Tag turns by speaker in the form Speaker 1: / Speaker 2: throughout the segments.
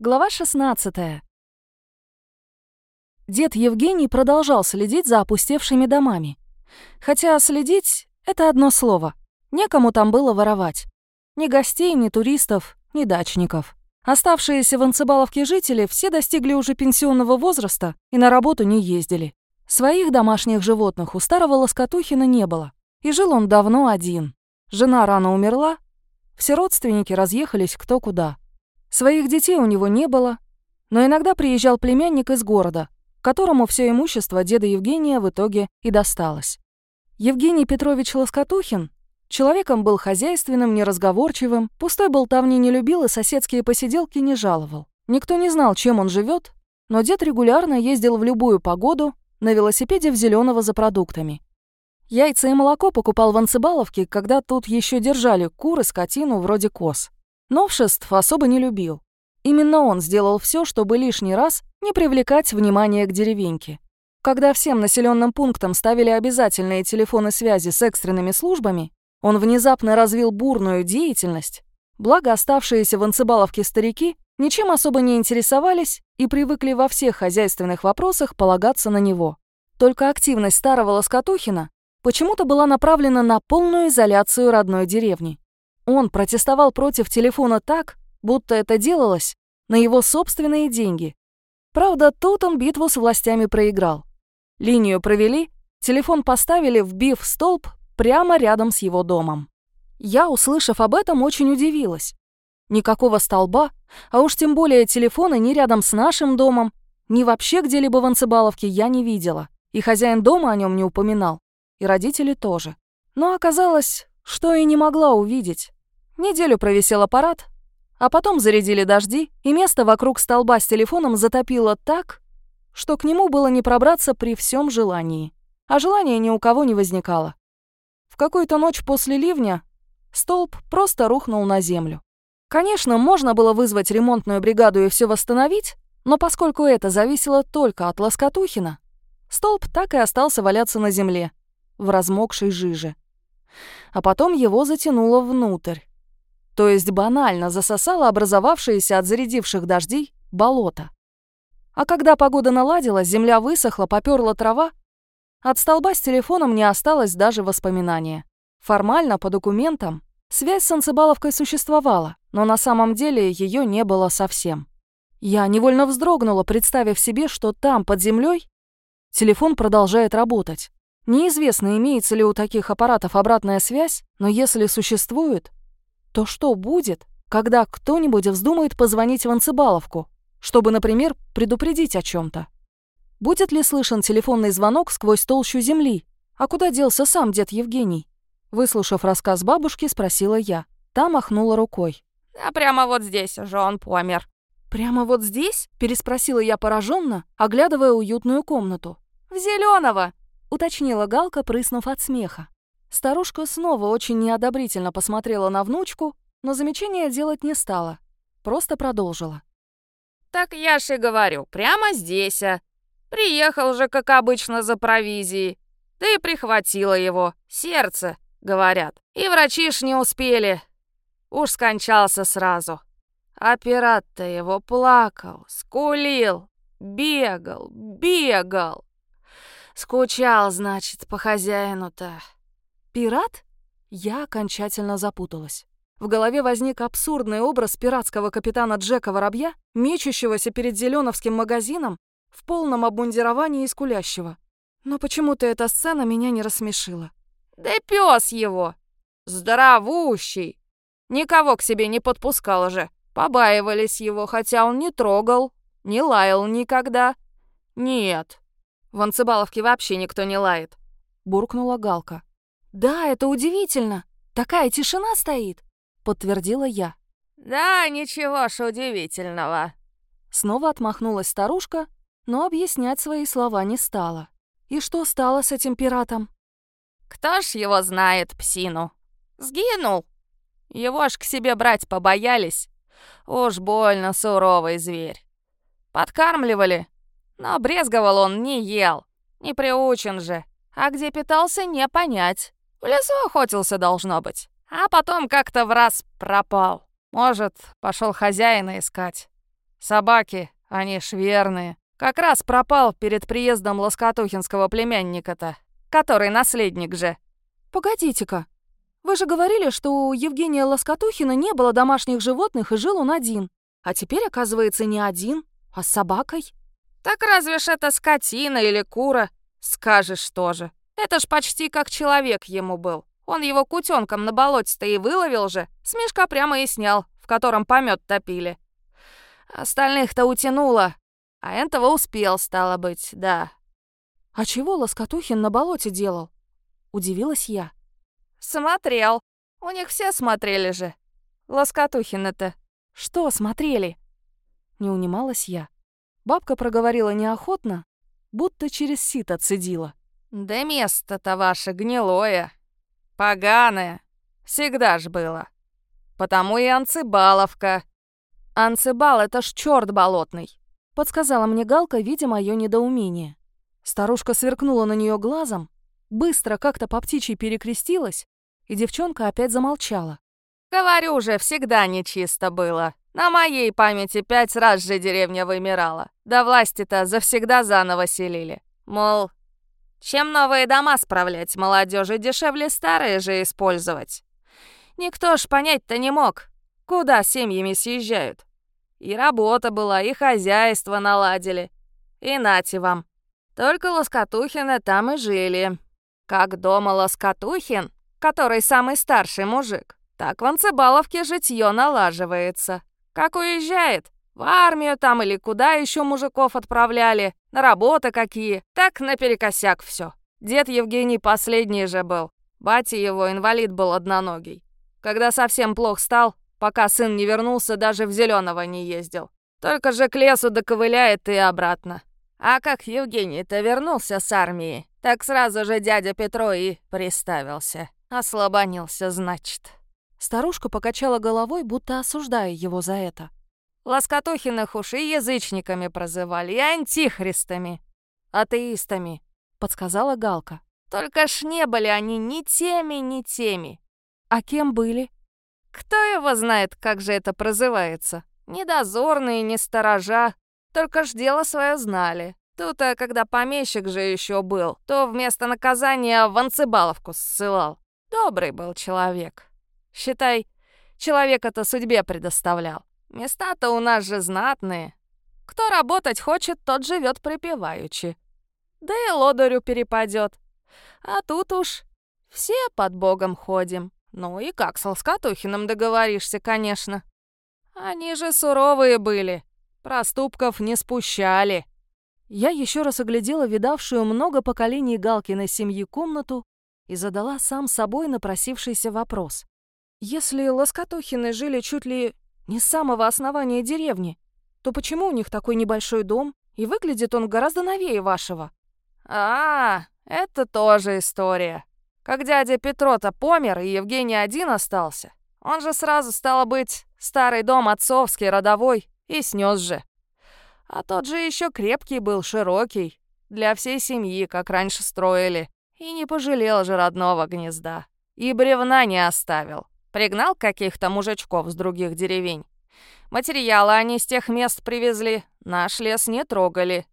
Speaker 1: Глава 16. Дед Евгений продолжал следить за опустевшими домами. Хотя следить — это одно слово. Некому там было воровать. Ни гостей, ни туристов, ни дачников. Оставшиеся в Анцебаловке жители все достигли уже пенсионного возраста и на работу не ездили. Своих домашних животных у старого Лоскотухина не было. И жил он давно один. Жена рано умерла, все родственники разъехались кто куда. Своих детей у него не было, но иногда приезжал племянник из города, которому все имущество деда Евгения в итоге и досталось. Евгений Петрович Лоскотухин человеком был хозяйственным, неразговорчивым, пустой болтовни не любил и соседские посиделки не жаловал. Никто не знал, чем он живет, но дед регулярно ездил в любую погоду на велосипеде в Зеленого за продуктами. Яйца и молоко покупал в Анцебаловке, когда тут еще держали куры, скотину вроде коз. Новшеств особо не любил. Именно он сделал все, чтобы лишний раз не привлекать внимание к деревеньке. Когда всем населенным пунктам ставили обязательные телефоны связи с экстренными службами, он внезапно развил бурную деятельность, благо оставшиеся в Анцебаловке старики ничем особо не интересовались и привыкли во всех хозяйственных вопросах полагаться на него. Только активность старого Лоскотухина почему-то была направлена на полную изоляцию родной деревни. Он протестовал против телефона так, будто это делалось на его собственные деньги. Правда, тут он битву с властями проиграл. Линию провели, телефон поставили, вбив столб прямо рядом с его домом. Я, услышав об этом, очень удивилась. Никакого столба, а уж тем более телефона ни рядом с нашим домом, ни вообще где-либо в Анцебаловке я не видела. И хозяин дома о нем не упоминал, и родители тоже. Но оказалось, что и не могла увидеть. Неделю провисел аппарат, а потом зарядили дожди, и место вокруг столба с телефоном затопило так, что к нему было не пробраться при всем желании. А желания ни у кого не возникало. В какую-то ночь после ливня столб просто рухнул на землю. Конечно, можно было вызвать ремонтную бригаду и все восстановить, но поскольку это зависело только от Лоскотухина, столб так и остался валяться на земле, в размокшей жиже. А потом его затянуло внутрь то есть банально засосало образовавшееся от зарядивших дождей болото. А когда погода наладилась, земля высохла, попёрла трава, от столба с телефоном не осталось даже воспоминания. Формально, по документам, связь с Анцебаловкой существовала, но на самом деле ее не было совсем. Я невольно вздрогнула, представив себе, что там, под землей, телефон продолжает работать. Неизвестно, имеется ли у таких аппаратов обратная связь, но если существует, то что будет, когда кто-нибудь вздумает позвонить в Анцебаловку, чтобы, например, предупредить о чем то Будет ли слышен телефонный звонок сквозь толщу земли? А куда делся сам дед Евгений? Выслушав рассказ бабушки, спросила я. Та махнула рукой.
Speaker 2: «А прямо вот здесь уже он помер».
Speaker 1: «Прямо вот здесь?» — переспросила я пораженно, оглядывая уютную комнату.
Speaker 2: «В зеленого,
Speaker 1: уточнила Галка, прыснув от смеха. Старушка снова очень неодобрительно посмотрела на внучку, но замечания делать не стала. Просто продолжила.
Speaker 2: «Так я ж и говорю, прямо здесь, а. Приехал же, как обычно, за провизией. Да и прихватило его. Сердце, говорят. И врачи ж не успели. Уж скончался сразу. А пират-то его плакал, скулил, бегал, бегал. Скучал, значит, по хозяину-то.
Speaker 1: Пират? Я окончательно запуталась. В голове возник абсурдный образ пиратского капитана Джека Воробья, мечущегося перед Зеленовским магазином в полном обмундировании и скулящего. Но почему-то эта сцена меня не рассмешила.
Speaker 2: «Да пес его! Здоровущий! Никого к себе не подпускал же. Побаивались его, хотя он не трогал, не лаял никогда. Нет, в Анцебаловке вообще никто не лает», —
Speaker 1: буркнула Галка. «Да, это удивительно. Такая тишина стоит», — подтвердила я.
Speaker 2: «Да, ничего ж удивительного».
Speaker 1: Снова отмахнулась старушка, но объяснять свои слова не стала. И что стало с этим пиратом?
Speaker 2: «Кто ж его знает, псину? Сгинул. Его ж к себе брать побоялись. Уж больно суровый зверь. Подкармливали, но брезговал он, не ел. Не приучен же. А где питался, не понять. В лесу охотился, должно быть. А потом как-то в раз пропал. Может, пошел хозяина искать. Собаки, они ж верные. Как раз пропал перед приездом лоскотухинского племянника-то, который наследник же.
Speaker 1: Погодите-ка, вы же говорили, что у Евгения Лоскотухина не было домашних животных и жил он один. А теперь, оказывается, не один, а с собакой.
Speaker 2: Так разве ж это скотина или кура? Скажешь тоже. Это ж почти как человек ему был. Он его кутенком на болоте-то и выловил же, с мешка прямо и снял, в котором помет топили. Остальных-то утянуло, а этого успел, стало быть, да.
Speaker 1: А чего Лоскотухин на болоте делал? Удивилась я.
Speaker 2: Смотрел. У них все смотрели же. Лоскотухин-то.
Speaker 1: Что смотрели? Не унималась я. Бабка проговорила неохотно, будто через сито цедила.
Speaker 2: Да место-то ваше гнилое, поганое. Всегда ж было. Потому и Анцибаловка. Анцибал — это ж черт болотный.
Speaker 1: Подсказала мне Галка, видя мое недоумение. Старушка сверкнула на нее глазом, быстро как-то по птичьей перекрестилась, и девчонка опять замолчала.
Speaker 2: «Говорю же, всегда нечисто было. На моей памяти пять раз же деревня вымирала. Да власти-то завсегда заново селили. Мол, чем новые дома справлять, молодежи дешевле старые же использовать. Никто ж понять-то не мог, куда семьями съезжают. И работа была, и хозяйство наладили. И нате вам. Только Лоскотухины там и жили. Как дома Лоскотухин, который самый старший мужик, так в Анцебаловке житье налаживается. Как уезжает, в армию там или куда еще мужиков отправляли, на работы какие, так наперекосяк все. Дед Евгений последний же был. Батя его инвалид был одноногий. Когда совсем плох стал, Пока сын не вернулся, даже в зеленого не ездил. Только же к лесу доковыляет и обратно. А как Евгений-то вернулся с армии, так сразу же дядя Петро и приставился. Ослабонился, значит.
Speaker 1: Старушка покачала головой, будто осуждая его за это.
Speaker 2: Лоскотухиных уж и язычниками прозывали, и антихристами, атеистами, подсказала Галка. Только ж не были они ни теми, ни теми.
Speaker 1: А кем были?
Speaker 2: Кто его знает, как же это прозывается? Ни дозорные, ни сторожа. Только ж дело свое знали. Тут, а когда помещик же еще был, то вместо наказания в Анцебаловку ссылал. Добрый был человек. Считай, человек это судьбе предоставлял. Места-то у нас же знатные. Кто работать хочет, тот живет припеваючи. Да и лодырю перепадет. А тут уж все под Богом ходим. Ну и как с Лоскотухиным договоришься, конечно. Они же суровые были, проступков не спущали.
Speaker 1: Я еще раз оглядела видавшую много поколений Галкиной семьи комнату и задала сам собой напросившийся вопрос. Если Лоскотухины жили чуть ли не с самого основания деревни, то почему у них такой небольшой дом, и выглядит он гораздо новее вашего?
Speaker 2: А, это тоже история. Как дядя Петро-то помер, и Евгений один остался, он же сразу, стало быть, старый дом отцовский, родовой, и снес же. А тот же еще крепкий был, широкий, для всей семьи, как раньше строили. И не пожалел же родного гнезда. И бревна не оставил. Пригнал каких-то мужичков с других деревень. Материалы они с тех мест привезли, наш лес не трогали.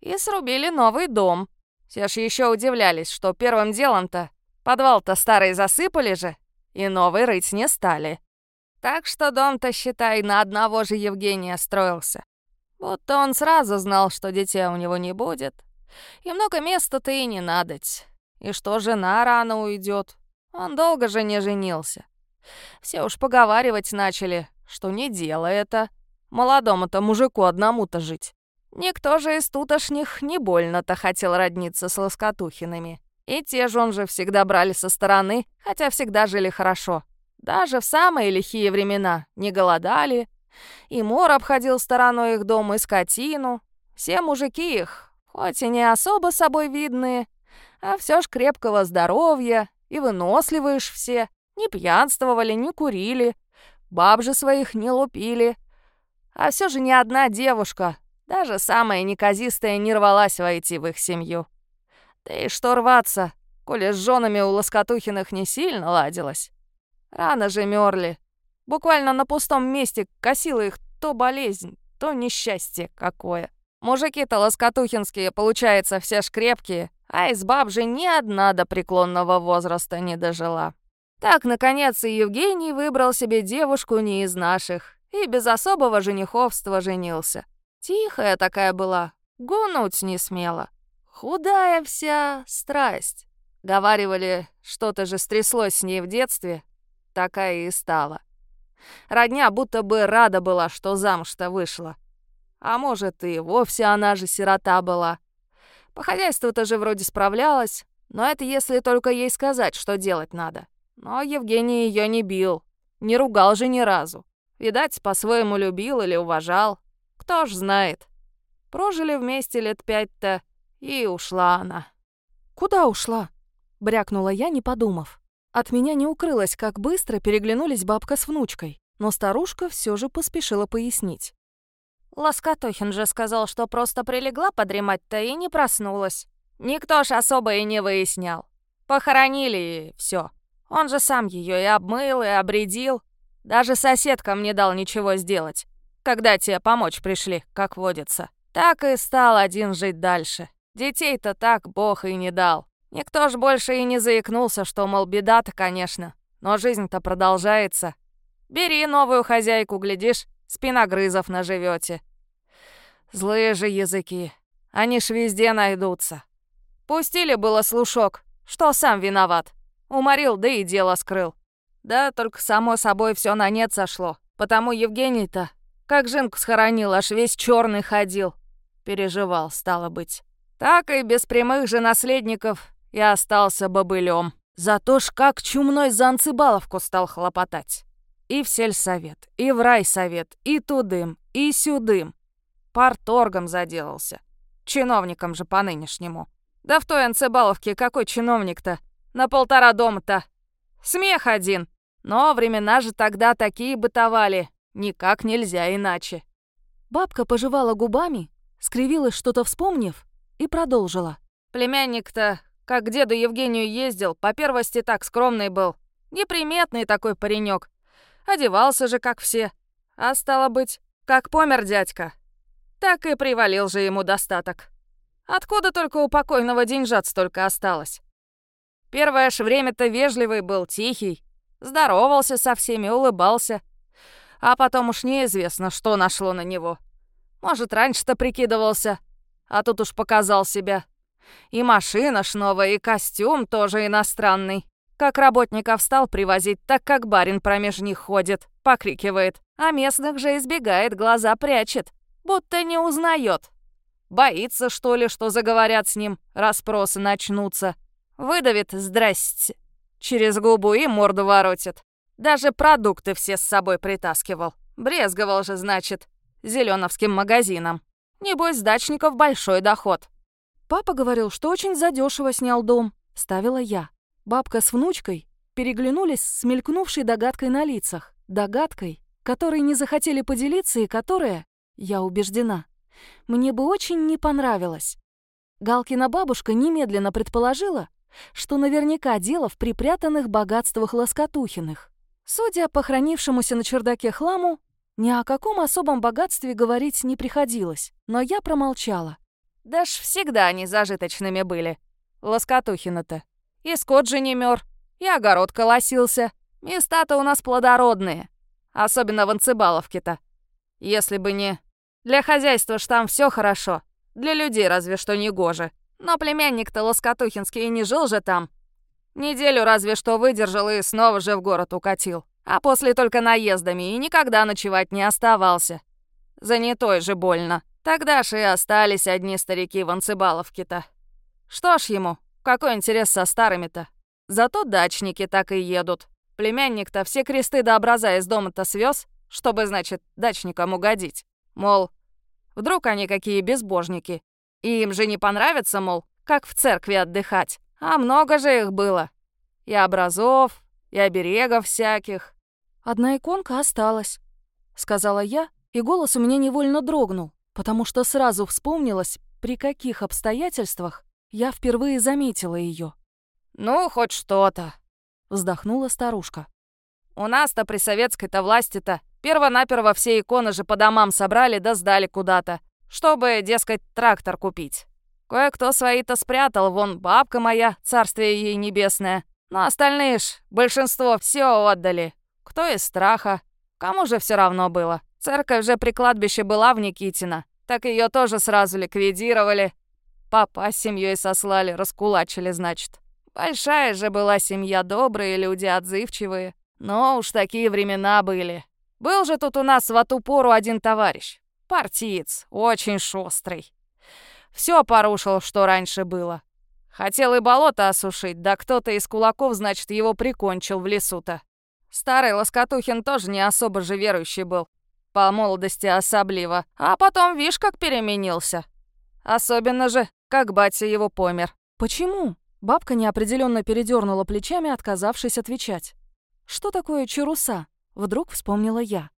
Speaker 2: И срубили новый дом. Все ж еще удивлялись, что первым делом-то Подвал-то старый засыпали же, и новый рыть не стали. Так что дом-то, считай, на одного же Евгения строился. Будто он сразу знал, что детей у него не будет. И много места-то и не надоть. И что жена рано уйдет. Он долго же не женился. Все уж поговаривать начали, что не дело это. Молодому-то мужику одному-то жить. Никто же из тутошних не больно-то хотел родниться с Лоскотухинами. И те жен же всегда брали со стороны, хотя всегда жили хорошо. Даже в самые лихие времена не голодали. И мор обходил стороной их дом, и скотину. Все мужики их, хоть и не особо собой видные, а все ж крепкого здоровья и выносливые все. Не пьянствовали, не курили, баб же своих не лупили. А все же ни одна девушка, даже самая неказистая, не рвалась войти в их семью. Да и что рваться, коли с женами у Лоскотухиных не сильно ладилось. Рано же мерли. Буквально на пустом месте косила их то болезнь, то несчастье какое. Мужики-то лоскотухинские, получается, все ж крепкие, а из баб же ни одна до преклонного возраста не дожила. Так, наконец, и Евгений выбрал себе девушку не из наших и без особого жениховства женился. Тихая такая была, гунуть не смела. Худая вся страсть. Говаривали, что-то же стряслось с ней в детстве, такая и стала. Родня будто бы рада была, что замуж-то вышла. А может, и вовсе она же сирота была. По хозяйству-то же вроде справлялась, но это если только ей сказать, что делать надо. Но Евгений ее не бил, не ругал же ни разу. Видать, по-своему любил или уважал. Кто ж знает. Прожили вместе лет пять-то, и ушла она.
Speaker 1: «Куда ушла?» — брякнула я, не подумав. От меня не укрылось, как быстро переглянулись бабка с внучкой, но старушка все же поспешила пояснить.
Speaker 2: Лоскотохин же сказал, что просто прилегла подремать-то и не проснулась. Никто ж особо и не выяснял. Похоронили и все. Он же сам ее и обмыл, и обредил. Даже соседкам не дал ничего сделать, когда те помочь пришли, как водится. Так и стал один жить дальше. Детей-то так Бог и не дал. Никто ж больше и не заикнулся, что, мол, беда-то, конечно. Но жизнь-то продолжается. Бери новую хозяйку, глядишь, спиногрызов наживете. Злые же языки. Они ж везде найдутся. Пустили было слушок, что сам виноват. Уморил, да и дело скрыл. Да, только само собой все на нет сошло. Потому Евгений-то, как Жинку схоронил, аж весь черный ходил. Переживал, стало быть. Так и без прямых же наследников и остался бобылем. Зато ж как чумной за Анцибаловку стал хлопотать. И в сельсовет, и в райсовет, и тудым, и сюдым. Парторгом заделался. Чиновником же по нынешнему. Да в той Анцибаловке какой чиновник-то? На полтора дома-то. Смех один. Но времена же тогда такие бытовали. Никак нельзя иначе.
Speaker 1: Бабка пожевала губами, скривилась что-то вспомнив и продолжила.
Speaker 2: Племянник-то, как к деду Евгению ездил, по первости так скромный был. Неприметный такой паренек. Одевался же, как все. А стало быть, как помер дядька. Так и привалил же ему достаток. Откуда только у покойного деньжат столько осталось? Первое ж время-то вежливый был, тихий. Здоровался со всеми, улыбался. А потом уж неизвестно, что нашло на него. Может, раньше-то прикидывался, а тут уж показал себя. И машина ж новая, и костюм тоже иностранный. Как работников стал привозить, так как барин промеж них ходит, покрикивает. А местных же избегает, глаза прячет, будто не узнает. Боится, что ли, что заговорят с ним, расспросы начнутся. Выдавит «здрасте» через губу и морду воротит. Даже продукты все с собой притаскивал. Брезговал же, значит, зеленовским магазином. Небось, дачников большой доход.
Speaker 1: Папа говорил, что очень задешево снял дом. Ставила я. Бабка с внучкой переглянулись с мелькнувшей догадкой на лицах. Догадкой, которой не захотели поделиться и которая, я убеждена, мне бы очень не понравилась. Галкина бабушка немедленно предположила, что наверняка дело в припрятанных богатствах Лоскотухиных. Судя по хранившемуся на чердаке хламу, ни о каком особом богатстве говорить не приходилось, но я промолчала.
Speaker 2: Да ж всегда они зажиточными были. Лоскотухина-то. И скот же не мёр, и огород колосился. Места-то у нас плодородные. Особенно в Анцибаловке-то. Если бы не... Для хозяйства ж там все хорошо. Для людей разве что не гоже. Но племянник-то Лоскотухинский и не жил же там. Неделю разве что выдержал и снова же в город укатил. А после только наездами и никогда ночевать не оставался. Занятой же больно. Тогда ж и остались одни старики в Анцибаловке-то. Что ж ему, какой интерес со старыми-то? Зато дачники так и едут. Племянник-то все кресты до образа из дома-то свез, чтобы, значит, дачникам угодить. Мол, вдруг они какие безбожники, и им же не понравится, мол, как в церкви отдыхать. А много же их было. И образов, и оберегов всяких.
Speaker 1: «Одна иконка осталась», — сказала я, и голос у меня невольно дрогнул, потому что сразу вспомнилось, при каких обстоятельствах я впервые заметила ее.
Speaker 2: «Ну, хоть что-то», —
Speaker 1: вздохнула старушка.
Speaker 2: «У нас-то при советской-то власти-то Первонаперво все иконы же по домам собрали да сдали куда-то, чтобы, дескать, трактор купить. Кое-кто свои-то спрятал, вон бабка моя, царствие ей небесное. Но остальные ж, большинство все отдали. Кто из страха, кому же все равно было. Церковь же при кладбище была в Никитино, так ее тоже сразу ликвидировали. Папа с семьей сослали, раскулачили, значит. Большая же была семья, добрые люди, отзывчивые. Но уж такие времена были. Был же тут у нас в эту пору один товарищ. Партиец, очень шустрый. Все порушил, что раньше было. Хотел и болото осушить, да кто-то из кулаков, значит, его прикончил в лесу-то. Старый Лоскотухин тоже не особо же верующий был. По молодости особливо. А потом, видишь, как переменился. Особенно же, как батя его помер.
Speaker 1: Почему? Бабка неопределенно передернула плечами, отказавшись отвечать. Что такое чаруса? Вдруг вспомнила я.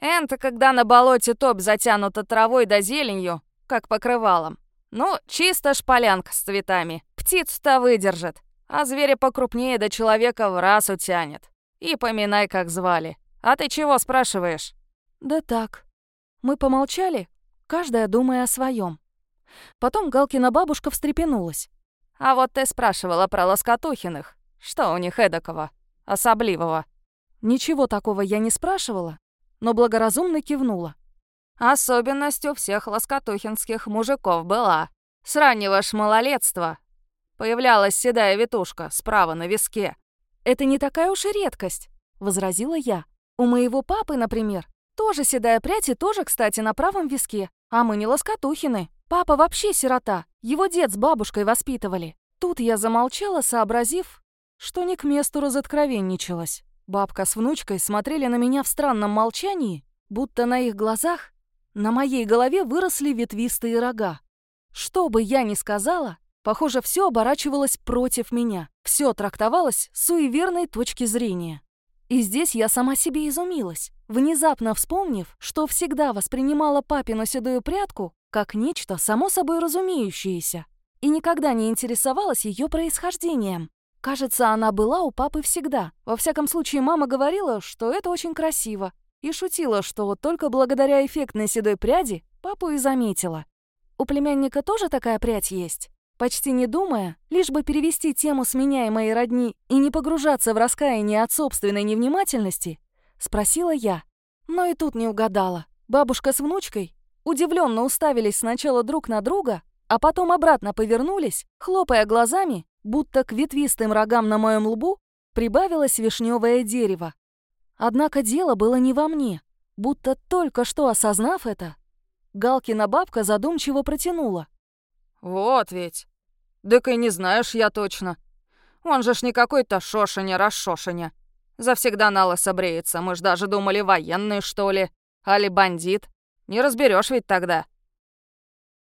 Speaker 2: Энто, когда на болоте топ затянута травой да зеленью, как покрывалом. Ну, чисто шполянка с цветами. Птицу-то выдержит, а зверя покрупнее до человека в раз утянет. И поминай, как звали. А ты чего спрашиваешь?
Speaker 1: Да так. Мы помолчали, каждая думая о своем. Потом Галкина бабушка встрепенулась.
Speaker 2: А вот ты спрашивала про Лоскотухиных. Что у них эдакого? Особливого?
Speaker 1: Ничего такого я не спрашивала, но благоразумно кивнула.
Speaker 2: Особенность у всех лоскотухинских мужиков была. С раннего ж малолетства появлялась седая ветушка справа на виске.
Speaker 1: «Это не такая уж и редкость», — возразила я. «У моего папы, например, тоже седая прядь и тоже, кстати, на правом виске. А мы не лоскотухины. Папа вообще сирота. Его дед с бабушкой воспитывали». Тут я замолчала, сообразив, что не к месту разоткровенничалась. Бабка с внучкой смотрели на меня в странном молчании, будто на их глазах на моей голове выросли ветвистые рога. Что бы я ни сказала, похоже, все оборачивалось против меня. Все трактовалось с суеверной точки зрения. И здесь я сама себе изумилась, внезапно вспомнив, что всегда воспринимала папину седую прядку как нечто само собой разумеющееся и никогда не интересовалась ее происхождением. Кажется, она была у папы всегда. Во всяком случае, мама говорила, что это очень красиво. И шутила, что вот только благодаря эффектной седой пряди папу и заметила. У племянника тоже такая прядь есть? Почти не думая, лишь бы перевести тему с меня родни и не погружаться в раскаяние от собственной невнимательности, спросила я. Но и тут не угадала. Бабушка с внучкой удивленно уставились сначала друг на друга, а потом обратно повернулись, хлопая глазами будто к ветвистым рогам на моем лбу прибавилось вишневое дерево. Однако дело было не во мне, будто только что осознав это, Галкина бабка задумчиво протянула.
Speaker 2: «Вот ведь. Так и не знаешь я точно. Он же ж не какой-то шошеня-расшошеня. Завсегда на лысо бреется, мы ж даже думали военный, что ли. Али бандит. Не разберешь ведь тогда».